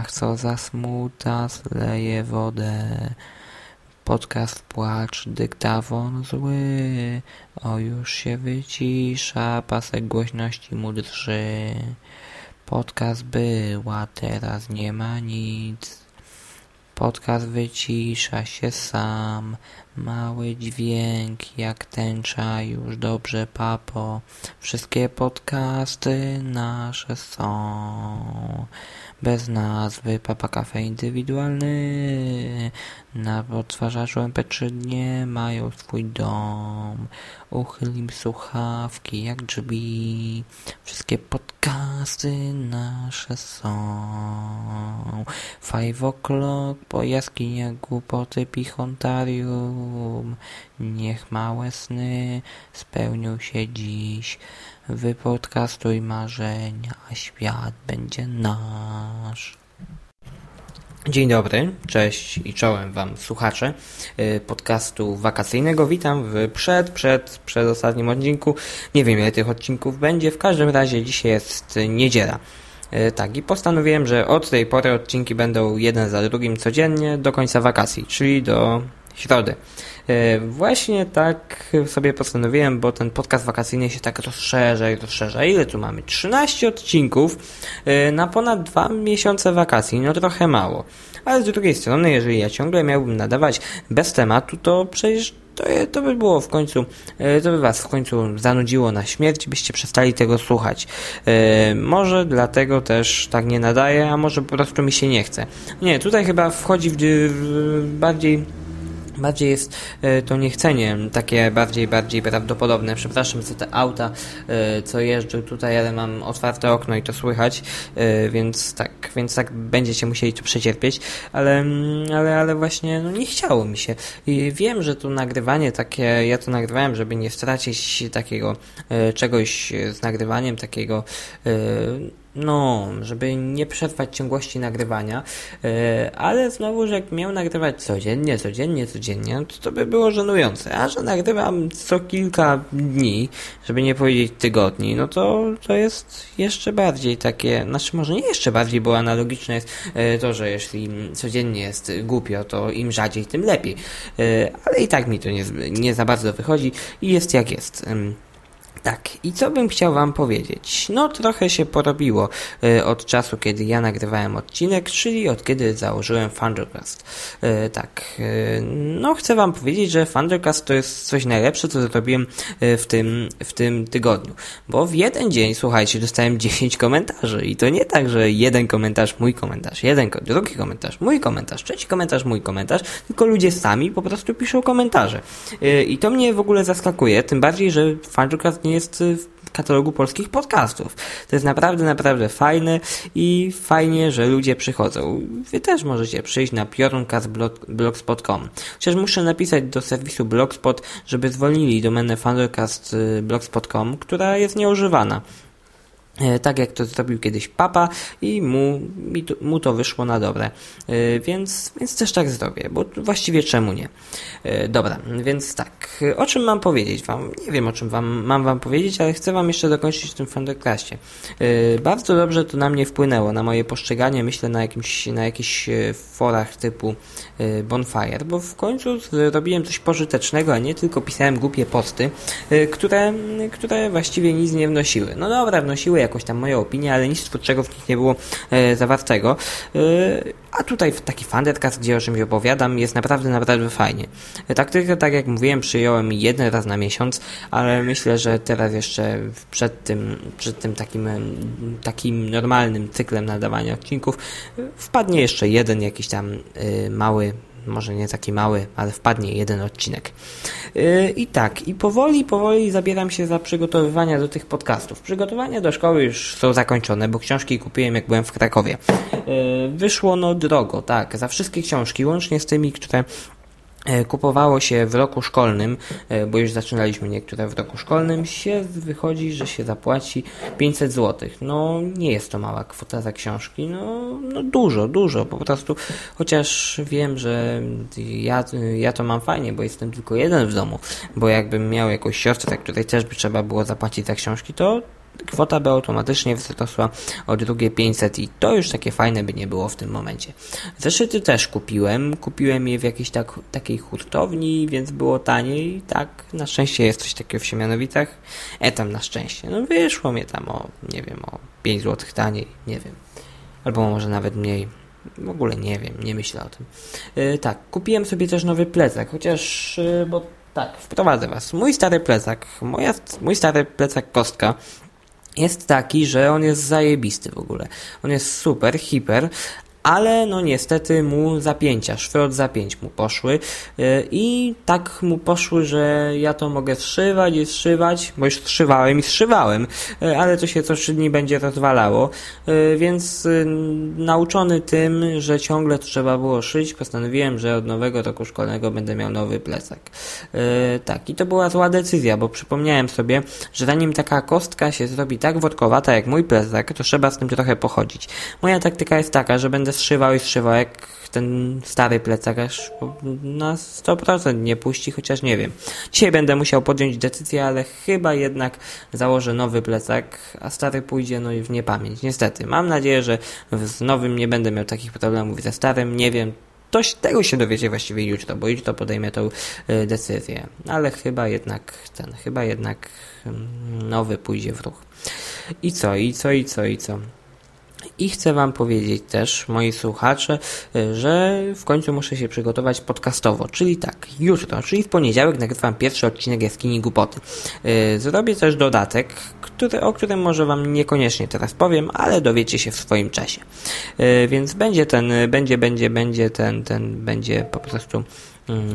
Ach, co za smuta zleje wodę. Podcast płacz, dyktafon zły. O, już się wycisza, pasek głośności mu drży. Podcast była, teraz nie ma nic. Podcast wycisza się sam. Mały dźwięk jak tęcza, już dobrze papo. Wszystkie podcasty nasze są. Bez nazwy Papa Cafe indywidualny. Na odtwarzaczu MP3 nie mają swój dom. Uchyl im słuchawki jak drzwi. Wszystkie podcasty nasze są. Five o'clock po jaskiniach głupoty Pichontarium. Niech małe sny spełnią się dziś. Wypodcastuj marzenia, świat będzie nasz. Dzień dobry, cześć i czołem Wam słuchacze y, podcastu wakacyjnego. Witam w przed, przed, przedostatnim odcinku. Nie wiem ile tych odcinków będzie, w każdym razie dzisiaj jest niedziela. Y, tak, i postanowiłem, że od tej pory odcinki będą jeden za drugim codziennie do końca wakacji, czyli do środy. E, właśnie tak sobie postanowiłem, bo ten podcast wakacyjny się tak rozszerza i rozszerza. Ile tu mamy? 13 odcinków e, na ponad 2 miesiące wakacji. No trochę mało. Ale z drugiej strony, jeżeli ja ciągle miałbym nadawać bez tematu, to przecież to, to by było w końcu, e, to by was w końcu zanudziło na śmierć, byście przestali tego słuchać. może dlatego też tak nie nadaję, a może po prostu mi się nie chce. Nie, tutaj chyba wchodzi w, w bardziej Bardziej jest e, to niechcenie takie bardziej, bardziej prawdopodobne. Przepraszam za te auta, e, co jeżdżą tutaj, ale mam otwarte okno i to słychać, e, więc tak, więc tak będziecie musieli to przecierpieć, ale, mm, ale, ale właśnie no nie chciało mi się. I wiem, że to nagrywanie takie, ja to nagrywałem, żeby nie stracić takiego czegoś z nagrywaniem, takiego no, żeby nie przerwać ciągłości nagrywania, yy, ale znowu, że jak miał nagrywać codziennie, codziennie, codziennie, to to by było żenujące. A że nagrywam co kilka dni, żeby nie powiedzieć tygodni, no to to jest jeszcze bardziej takie, znaczy może nie jeszcze bardziej, bo analogiczne jest yy, to, że jeśli codziennie jest głupio, to im rzadziej, tym lepiej. Yy, ale i tak mi to nie, nie za bardzo wychodzi i jest jak jest. Tak, i co bym chciał Wam powiedzieć? No, trochę się porobiło y, od czasu, kiedy ja nagrywałem odcinek, czyli od kiedy założyłem Thundercast. Y, tak, y, no, chcę Wam powiedzieć, że Thundercast to jest coś najlepsze, co zrobiłem w tym, w tym tygodniu. Bo w jeden dzień, słuchajcie, dostałem 10 komentarzy. I to nie tak, że jeden komentarz, mój komentarz, jeden, drugi komentarz, mój komentarz, trzeci komentarz, mój komentarz, tylko ludzie sami po prostu piszą komentarze. I to mnie w ogóle zaskakuje, tym bardziej, że Thundercast nie jest w katalogu polskich podcastów. To jest naprawdę, naprawdę fajne i fajnie, że ludzie przychodzą. Wy też możecie przyjść na piorunkastblogspot.com. Chociaż muszę napisać do serwisu Blogspot, żeby zwolnili domenę thundercastblogspot.com, która jest nieużywana. E, tak jak to zrobił kiedyś papa i mu, mu to wyszło na dobre. E, więc, więc też tak zrobię, bo właściwie czemu nie? E, dobra, więc tak, o czym mam powiedzieć wam? Nie wiem o czym wam, mam wam powiedzieć, ale chcę wam jeszcze dokończyć w tym Thunderclassie. Bardzo dobrze to na mnie wpłynęło, na moje postrzeganie, myślę na jakimś, na jakichś forach typu Bonfire, bo w końcu robiłem coś pożytecznego, a nie tylko pisałem głupie posty, które, które właściwie nic nie wnosiły. No dobra, wnosiły jakąś tam moją opinię, ale nic twórczego w nich nie było zawartego. A tutaj taki fandetkast, gdzie o czymś opowiadam, jest naprawdę, naprawdę fajnie. Taktykę, tak jak mówiłem, przyjąłem jeden raz na miesiąc, ale myślę, że teraz jeszcze przed tym, przed tym takim, takim normalnym cyklem nadawania odcinków wpadnie jeszcze jeden jakiś tam mały może nie taki mały, ale wpadnie jeden odcinek. Yy, I tak, i powoli, powoli zabieram się za przygotowywania do tych podcastów. Przygotowania do szkoły już są zakończone, bo książki kupiłem jak byłem w Krakowie. Yy, wyszło no drogo, tak, za wszystkie książki, łącznie z tymi, które kupowało się w roku szkolnym, e, bo już zaczynaliśmy niektóre w roku szkolnym, się wychodzi, że się zapłaci 500 zł. No nie jest to mała kwota za książki, no, no dużo, dużo po prostu, chociaż wiem, że ja, ja to mam fajnie, bo jestem tylko jeden w domu, bo jakbym miał jakąś siostrę, której też by trzeba było zapłacić za książki, to kwota by automatycznie wzrosła o drugie 500 i to już takie fajne by nie było w tym momencie. Zeszyty też kupiłem, kupiłem je w jakiejś tak, takiej hurtowni, więc było taniej, tak, na szczęście jest coś takiego w Siemianowicach, e tam na szczęście, no wyszło mnie tam o, nie wiem, o 5 zł taniej, nie wiem, albo może nawet mniej, w ogóle nie wiem, nie myślę o tym. Yy, tak, kupiłem sobie też nowy plecak, chociaż, yy, bo tak, wprowadzę Was. Mój stary plecak, moja, mój stary plecak kostka jest taki, że on jest zajebisty w ogóle. On jest super, hiper, ale no niestety mu zapięcia, szwy od zapięć mu poszły y, i tak mu poszły, że ja to mogę zszywać i zszywać, bo już zszywałem i zszywałem, y, ale to się co trzy dni będzie rozwalało, y, więc nauczony tym, że ciągle trzeba było szyć, postanowiłem, że od nowego roku szkolnego będę miał nowy plecak. Tak, i to była zła decyzja, bo przypomniałem sobie, że zanim taka kostka się zrobi tak wodkowata jak mój plecak, to trzeba z tym trochę pochodzić. Moja taktyka jest taka, że będę zszywał i zszywał jak ten stary plecak aż na 100% nie puści, chociaż nie wiem. Dzisiaj będę musiał podjąć decyzję, ale chyba jednak założę nowy plecak, a stary pójdzie no i w niepamięć. Niestety. Mam nadzieję, że z nowym nie będę miał takich problemów ze starym. Nie wiem, to, tego się dowiecie właściwie jutro, bo jutro podejmę tą y, decyzję. Ale chyba jednak ten, chyba jednak mm, nowy pójdzie w ruch. I co, i co, i co, i co? I chcę Wam powiedzieć też, moi słuchacze, że w końcu muszę się przygotować podcastowo, czyli tak, jutro, czyli w poniedziałek nagrywam pierwszy odcinek Jaskini Głupoty. Y, zrobię też dodatek, który, o którym może Wam niekoniecznie teraz powiem, ale dowiecie się w swoim czasie. Y, więc będzie ten, będzie, będzie, będzie ten, ten, będzie po prostu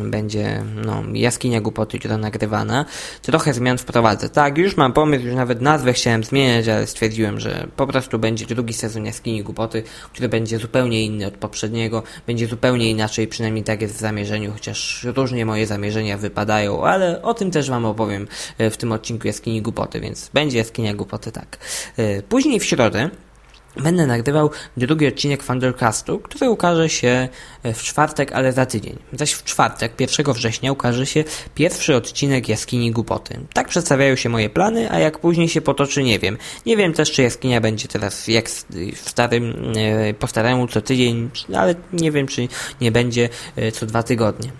będzie no, jaskinia głupoty jutro nagrywana. Trochę zmian wprowadzę. Tak, już mam pomysł, już nawet nazwę chciałem zmieniać, ale stwierdziłem, że po prostu będzie drugi sezon jaskini głupoty, który będzie zupełnie inny od poprzedniego, będzie zupełnie inaczej, przynajmniej tak jest w zamierzeniu, chociaż różnie moje zamierzenia wypadają, ale o tym też Wam opowiem e, w tym odcinku jaskini głupoty, więc będzie jaskinia głupoty tak. E, później w środę Będę nagrywał drugi odcinek Thundercastu, który ukaże się e, w czwartek, ale za tydzień. Zaś w czwartek, 1 września, ukaże się pierwszy odcinek Jaskini Głupoty. Tak przedstawiają się moje plany, a jak później się potoczy, nie wiem. Nie wiem też, czy jaskinia będzie teraz jak w starym, po staremu co tydzień, ale nie wiem, czy nie będzie e, co dwa tygodnie.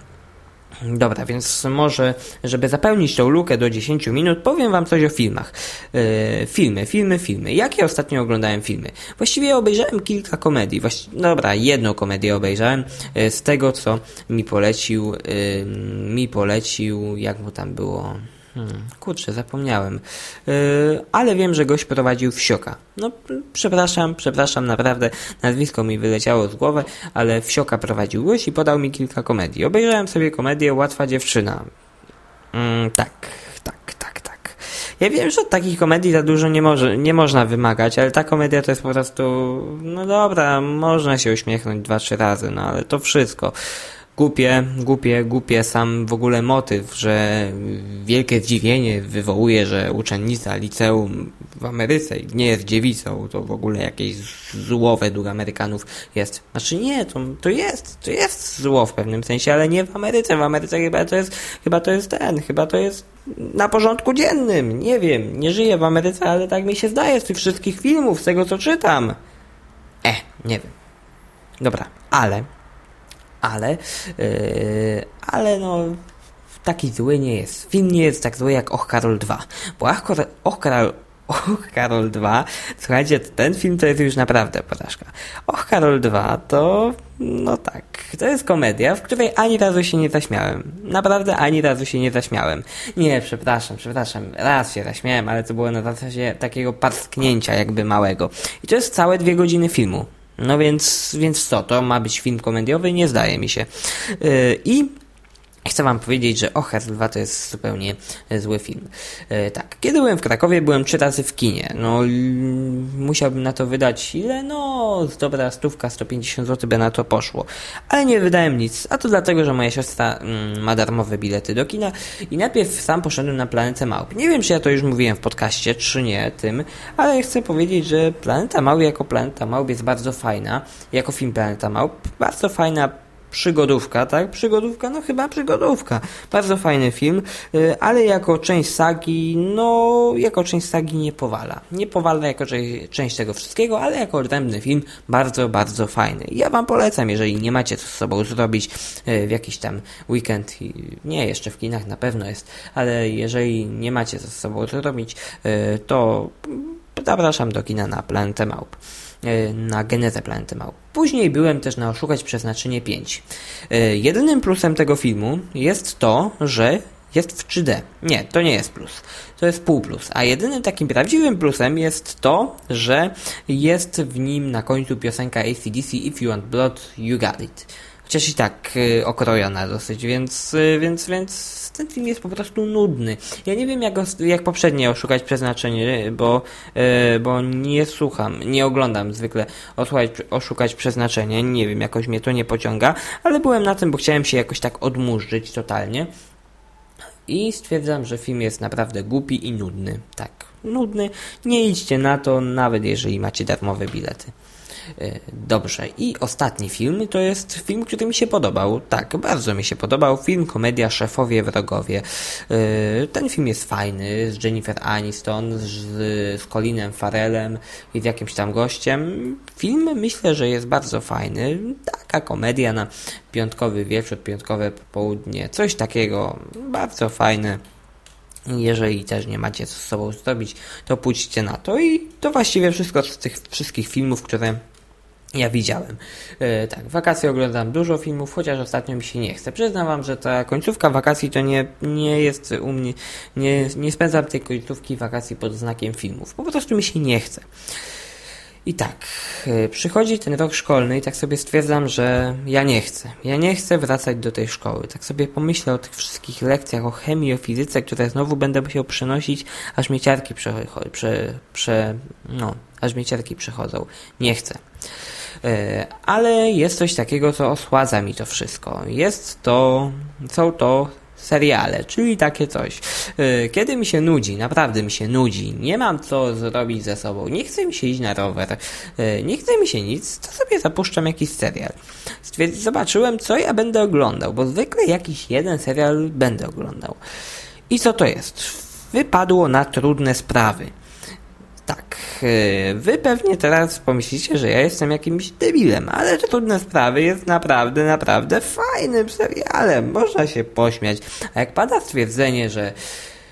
Dobra, więc może, żeby zapełnić tą lukę do 10 minut, powiem Wam coś o filmach. Yy, filmy, filmy, filmy. Jakie ostatnio oglądałem filmy? Właściwie obejrzałem kilka komedii. Właści dobra, jedną komedię obejrzałem yy, z tego, co mi polecił, yy, mi polecił, jak mu tam było... Hmm, kurczę, zapomniałem. Yy, ale wiem, że gość prowadził wsioka. No, przepraszam, przepraszam, naprawdę nazwisko mi wyleciało z głowy, ale wsioka prowadził gość i podał mi kilka komedii. Obejrzałem sobie komedię Łatwa dziewczyna. Yy, tak, tak, tak, tak. Ja wiem, że od takich komedii za dużo nie, może, nie można wymagać, ale ta komedia to jest po prostu, no dobra, można się uśmiechnąć dwa, trzy razy, no ale to wszystko. Głupie, głupie, głupie sam w ogóle motyw, że wielkie zdziwienie wywołuje, że uczennica liceum w Ameryce nie jest dziewicą, to w ogóle jakieś zło według Amerykanów jest. Znaczy nie, to, to jest, to jest zło w pewnym sensie, ale nie w Ameryce. W Ameryce chyba to jest, chyba to jest ten, chyba to jest na porządku dziennym. Nie wiem, nie żyję w Ameryce, ale tak mi się zdaje z tych wszystkich filmów, z tego co czytam. E, nie wiem. Dobra, ale ale, yy, ale no, taki zły nie jest. Film nie jest tak zły jak Och Karol 2. Bo Och, Och Karol Och, Karol 2. Słuchajcie, ten film to jest już naprawdę porażka. Och, Karol 2 to, no tak, to jest komedia, w której ani razu się nie zaśmiałem. Naprawdę ani razu się nie zaśmiałem. Nie, przepraszam, przepraszam, raz się zaśmiałem, ale to było na zasadzie takiego parsknięcia jakby małego. I to jest całe dwie godziny filmu. No więc, więc co, to ma być film komediowy? Nie zdaje mi się. Yy, I Chcę wam powiedzieć, że Ocher 2 to jest zupełnie zły film. E, tak, kiedy byłem w Krakowie, byłem trzy razy w kinie. No, musiałbym na to wydać ile? No, dobra stówka, 150 zł by na to poszło. Ale nie wydałem nic, a to dlatego, że moja siostra mm, ma darmowe bilety do kina i najpierw sam poszedłem na Planetę Małp. Nie wiem, czy ja to już mówiłem w podcaście, czy nie tym, ale chcę powiedzieć, że Planeta Małp jako Planeta Małp jest bardzo fajna. Jako film Planeta Małp, bardzo fajna przygodówka, tak? Przygodówka, no chyba przygodówka. Bardzo fajny film, y, ale jako część sagi, no jako część sagi nie powala. Nie powala jako część tego wszystkiego, ale jako odrębny film bardzo, bardzo fajny. Ja Wam polecam, jeżeli nie macie co z sobą zrobić y, w jakiś tam weekend, nie, jeszcze w kinach na pewno jest, ale jeżeli nie macie co z sobą zrobić, y, to zapraszam do kina na Planetę Małp. E, na genezę planety małp. Później byłem też na Oszukać Przeznaczenie 5. E, jedynym plusem tego filmu jest to, że jest w 3D. Nie, to nie jest plus. To jest pół plus. A jedynym takim prawdziwym plusem jest to, że jest w nim na końcu piosenka ACDC If You Want Blood, You Got It. Chociaż i tak y, okrojona dosyć, więc, y, więc, więc ten film jest po prostu nudny. Ja nie wiem jak, jak poprzednio oszukać przeznaczenie, bo, y, bo nie słucham, nie oglądam zwykle oszukać, oszukać przeznaczenie, nie wiem, jakoś mnie to nie pociąga, ale byłem na tym, bo chciałem się jakoś tak odmurzyć totalnie. I stwierdzam, że film jest naprawdę głupi i nudny. Tak, nudny. Nie idźcie na to, nawet jeżeli macie darmowe bilety. E, dobrze. I ostatni film to jest film, który mi się podobał. Tak, bardzo mi się podobał. Film, komedia Szefowie Wrogowie. E, ten film jest fajny, z Jennifer Aniston, z, z Colinem Farrellem i z jakimś tam gościem. Film myślę, że jest bardzo fajny. Taka komedia na piątkowy wieczór, piątkowe popołudnie. Coś takiego. Bardzo fajne. Jeżeli też nie macie co z sobą zrobić, to pójdźcie na to i to właściwie wszystko z tych wszystkich filmów, które ja widziałem. E, tak, wakacje oglądam dużo filmów, chociaż ostatnio mi się nie chce. Przyznam wam, że ta końcówka wakacji to nie, nie jest u mnie, nie, nie spędzam tej końcówki wakacji pod znakiem filmów. Po prostu mi się nie chce. I tak, e, przychodzi ten rok szkolny i tak sobie stwierdzam, że ja nie chcę. Ja nie chcę wracać do tej szkoły. Tak sobie pomyślę o tych wszystkich lekcjach, o chemii, o fizyce, które znowu będę musiał przenosić, aż mnie ciarki prze, prze, prze, no, aż mnie ciarki przechodzą. Nie chcę. E, ale jest coś takiego, co osładza mi to wszystko. Jest to, są to seriale, czyli takie coś. E, kiedy mi się nudzi, naprawdę mi się nudzi, nie mam co zrobić ze sobą, nie chce mi się iść na rower, e, nie chce mi się nic, to sobie zapuszczam jakiś serial. Zobaczyłem, co ja będę oglądał, bo zwykle jakiś jeden serial będę oglądał. I co to jest? Wypadło na trudne sprawy. Tak, e, wy pewnie teraz pomyślicie, że ja jestem jakimś debilem, ale trudne sprawy jest naprawdę, naprawdę fajnym serialem. Można się pośmiać. A jak pada stwierdzenie, że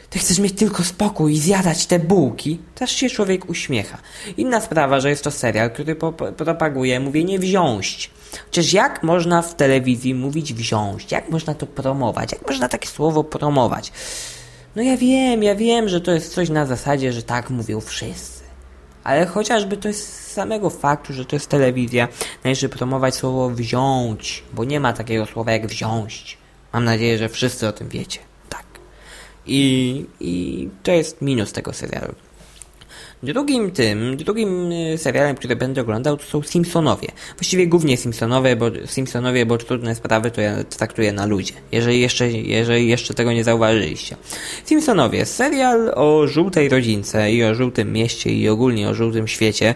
ty chcesz mieć tylko spokój i zjadać te bułki, też się człowiek uśmiecha. Inna sprawa, że jest to serial, który propaguje mówienie wziąć. Chociaż jak można w telewizji mówić wziąć? Jak można to promować? Jak można takie słowo promować? No ja wiem, ja wiem, że to jest coś na zasadzie, że tak mówią wszyscy. Ale chociażby to jest z samego faktu, że to jest telewizja, należy promować słowo wziąć, bo nie ma takiego słowa jak wziąć. Mam nadzieję, że wszyscy o tym wiecie. Tak. I, i to jest minus tego serialu. Drugim tym, drugim y, serialem, który będę oglądał, to są Simpsonowie. Właściwie głównie Simpsonowie, bo Simpsonowie, bo trudne sprawy to ja traktuję na ludzie. Jeżeli jeszcze, jeżeli jeszcze tego nie zauważyliście. Simpsonowie, serial o żółtej rodzince i o żółtym mieście i ogólnie o żółtym świecie.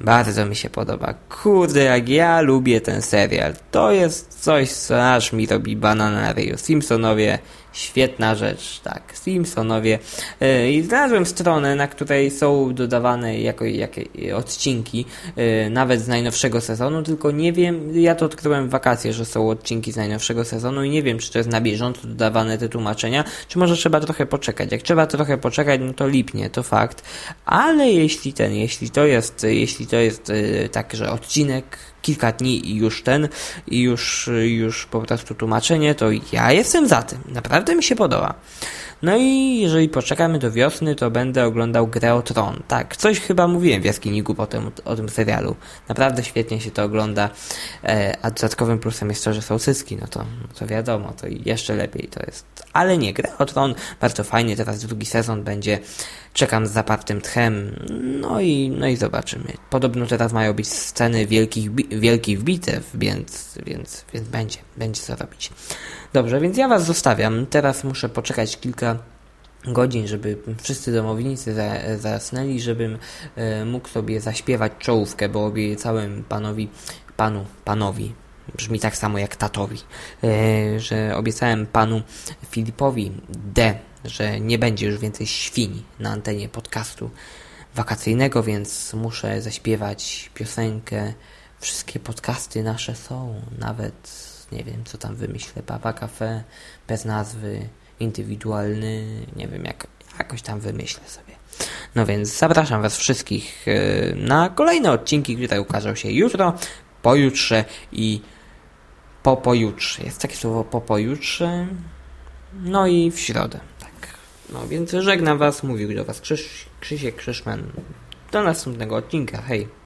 Bardzo mi się podoba. Kurde, jak ja lubię ten serial. To jest coś, co aż mi robi banana na ryju. Simpsonowie Świetna rzecz, tak. Simpsonowie. E, I znalazłem stronę, na której są dodawane jako, jakie odcinki, e, nawet z najnowszego sezonu, tylko nie wiem, ja to odkryłem w wakacje, że są odcinki z najnowszego sezonu i nie wiem, czy to jest na bieżąco dodawane te tłumaczenia, czy może trzeba trochę poczekać. Jak trzeba trochę poczekać, no to lipnie, to fakt. Ale jeśli ten, jeśli to jest, jeśli to jest e, tak, że odcinek kilka dni i już ten, i już, już po prostu tłumaczenie, to ja jestem za tym. Naprawdę mi się podoba. No i jeżeli poczekamy do wiosny, to będę oglądał Grę o Tron. Tak, coś chyba mówiłem w Jaskiniku potem o, tym serialu. Naprawdę świetnie się to ogląda, e, a dodatkowym plusem jest to, że są cycki, no to, no to wiadomo, to jeszcze lepiej to jest. Ale nie, Grę o Tron bardzo fajnie, teraz drugi sezon będzie, czekam z zapartym tchem, no i, no i zobaczymy. Podobno teraz mają być sceny wielkich, wielkich bitew, więc, więc, więc będzie, będzie co robić. Dobrze, więc ja Was zostawiam. Teraz muszę poczekać kilka godzin, żeby wszyscy domownicy zasnęli, żebym e, mógł sobie zaśpiewać czołówkę, bo obiecałem panowi, panu, panowi, brzmi tak samo jak tatowi, e, że obiecałem panu Filipowi D, że nie będzie już więcej świń na antenie podcastu wakacyjnego, więc muszę zaśpiewać piosenkę. Wszystkie podcasty nasze są, nawet nie wiem co tam wymyślę, Papa Cafe, bez nazwy, indywidualny, nie wiem jak, jakoś tam wymyślę sobie. No więc zapraszam Was wszystkich e, na kolejne odcinki, które ukażą się jutro, pojutrze i po pojutrze. Jest takie słowo po pojutrze. No i w środę. Tak. No więc żegnam Was, mówił do Was Krzyś, Krzysiek Krzyszman. Do następnego odcinka. Hej.